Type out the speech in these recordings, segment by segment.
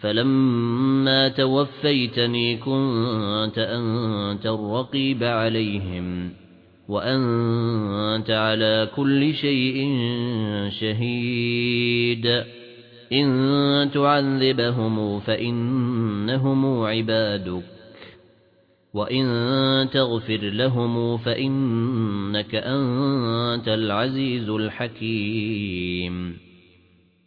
فَلَمَّا تَوَفَّيْتَنِي كُنتَ أَنتَ الرَّقِيبَ عَلَيْهِمْ وَأَنتَ عَلَى كُلِّ شَيْءٍ شَهِيدٌ إِن تُعَذِّبْهُمْ فَإِنَّهُمْ عِبَادُكَ وَإِن تَغْفِرْ لَهُمْ فَإِنَّكَ أَنتَ الْعَزِيزُ الْحَكِيمُ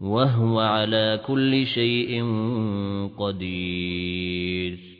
وهو على كل شيء قدير.